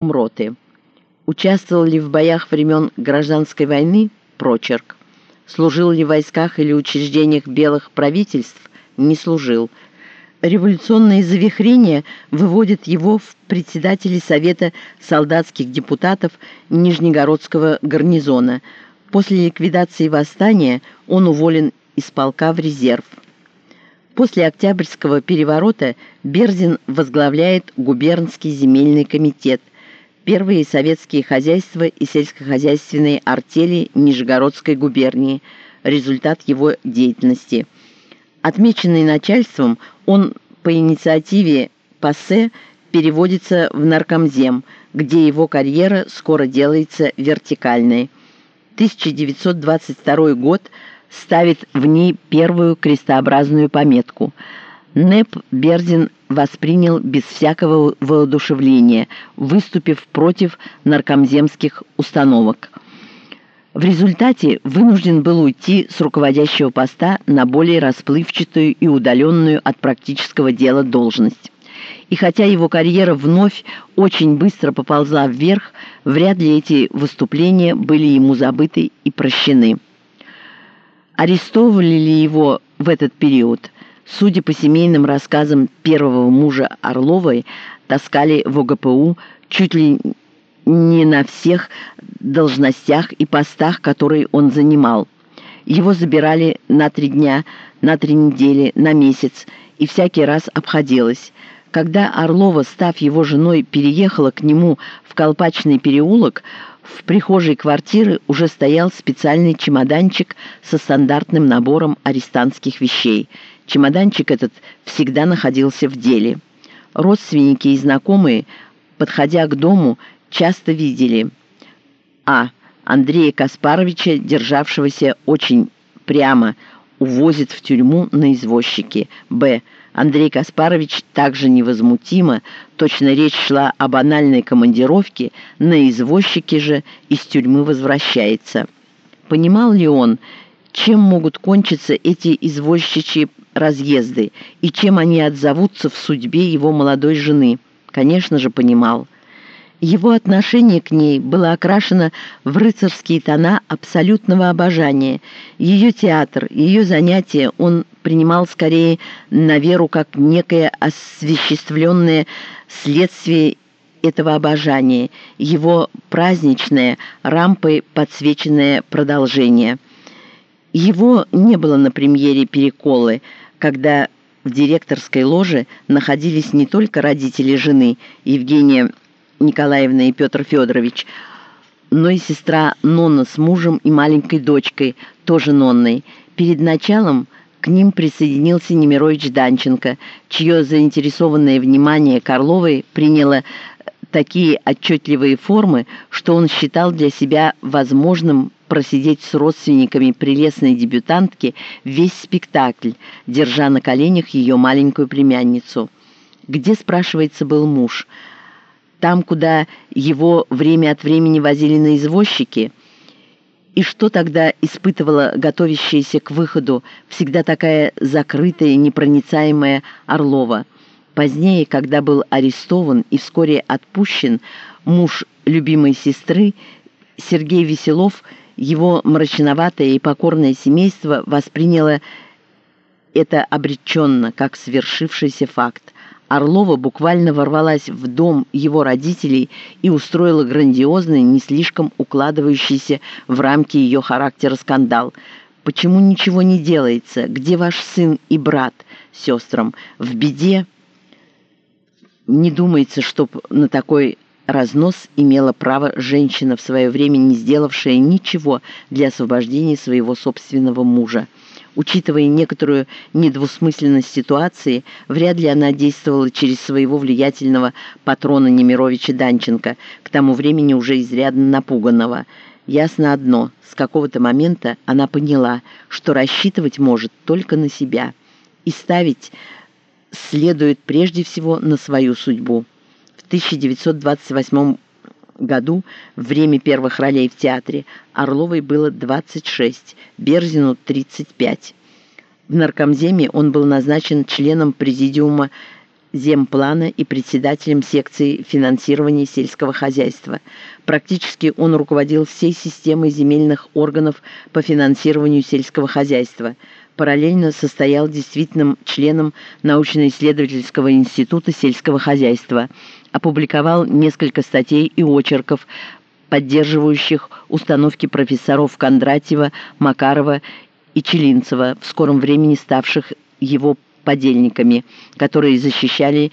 роты. Участвовал ли в боях времен гражданской войны? Прочерк. Служил ли в войсках или учреждениях белых правительств? Не служил. Революционные завихрения выводят его в председатели Совета солдатских депутатов Нижнегородского гарнизона. После ликвидации восстания он уволен из полка в резерв. После Октябрьского переворота Берзин возглавляет губернский земельный комитет – первые советские хозяйства и сельскохозяйственные артели Нижегородской губернии, результат его деятельности. Отмеченный начальством, он по инициативе ПАСЕ переводится в наркомзем, где его карьера скоро делается вертикальной. 1922 год ставит в ней первую крестообразную пометку. НЭП Берзин воспринял без всякого воодушевления, выступив против наркомземских установок. В результате вынужден был уйти с руководящего поста на более расплывчатую и удаленную от практического дела должность. И хотя его карьера вновь очень быстро поползла вверх, вряд ли эти выступления были ему забыты и прощены. Арестовывали ли его в этот период – Судя по семейным рассказам первого мужа Орловой, таскали в ОГПУ чуть ли не на всех должностях и постах, которые он занимал. Его забирали на три дня, на три недели, на месяц, и всякий раз обходилось. Когда Орлова, став его женой, переехала к нему в Колпачный переулок, в прихожей квартиры уже стоял специальный чемоданчик со стандартным набором арестантских вещей – Чемоданчик этот всегда находился в деле. Родственники и знакомые, подходя к дому, часто видели а. Андрея Каспаровича, державшегося очень прямо, увозит в тюрьму на извозчике. Б. Андрей Каспарович также невозмутимо, точно речь шла о банальной командировке, на извозчике же из тюрьмы возвращается. Понимал ли он, чем могут кончиться эти извозчичьи разъезды и чем они отзовутся в судьбе его молодой жены. Конечно же, понимал. Его отношение к ней было окрашено в рыцарские тона абсолютного обожания. Ее театр, ее занятия он принимал скорее на веру как некое освяществленное следствие этого обожания, его праздничное, рампой подсвеченное продолжение. Его не было на премьере «Переколы», когда в директорской ложе находились не только родители жены Евгения Николаевна и Петр Федорович, но и сестра Нонна с мужем и маленькой дочкой, тоже Нонной. Перед началом к ним присоединился Немирович Данченко, чье заинтересованное внимание Карловой приняло такие отчетливые формы, что он считал для себя возможным просидеть с родственниками прелестной дебютантки весь спектакль, держа на коленях ее маленькую племянницу. Где, спрашивается, был муж? Там, куда его время от времени возили на извозчики? И что тогда испытывала готовящаяся к выходу всегда такая закрытая, непроницаемая Орлова? Позднее, когда был арестован и вскоре отпущен, муж любимой сестры, Сергей Веселов – его мрачноватое и покорное семейство восприняло это обреченно, как свершившийся факт. Орлова буквально ворвалась в дом его родителей и устроила грандиозный, не слишком укладывающийся в рамки ее характера скандал. «Почему ничего не делается? Где ваш сын и брат?» сестрам. «В беде?» Не думается, чтоб на такой разнос имела право женщина, в свое время не сделавшая ничего для освобождения своего собственного мужа. Учитывая некоторую недвусмысленность ситуации, вряд ли она действовала через своего влиятельного патрона Немировича Данченко, к тому времени уже изрядно напуганного. Ясно одно, с какого-то момента она поняла, что рассчитывать может только на себя. И ставить следует прежде всего на свою судьбу. 1928 году, время первых ролей в театре, Орловой было 26, Берзину 35. В наркомземе он был назначен членом президиума земплана и председателем секции финансирования сельского хозяйства. Практически он руководил всей системой земельных органов по финансированию сельского хозяйства. Параллельно состоял действительным членом научно-исследовательского института сельского хозяйства. Опубликовал несколько статей и очерков, поддерживающих установки профессоров Кондратьева, Макарова и Челинцева, в скором времени ставших его подельниками, которые защищали